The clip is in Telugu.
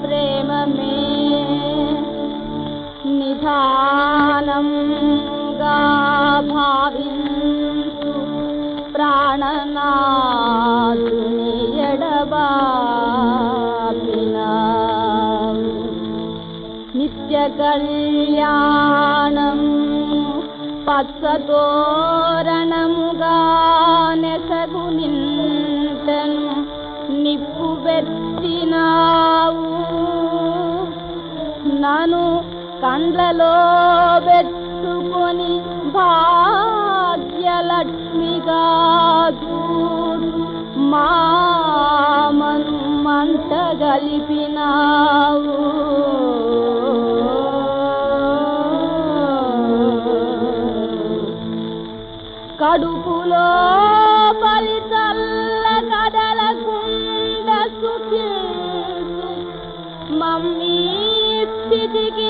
प्रेम मे निधानं गाभायि प्राणनाल् नित्यकल्याणं पत्सतोरणं गानसगुनिन् పెట్టినావు నను కండ్లలో పెట్టుకొని భాగ్యలక్ష్మిగా చూడు. మామను మంట గలిపినావు. కడుపులో Mommy, it's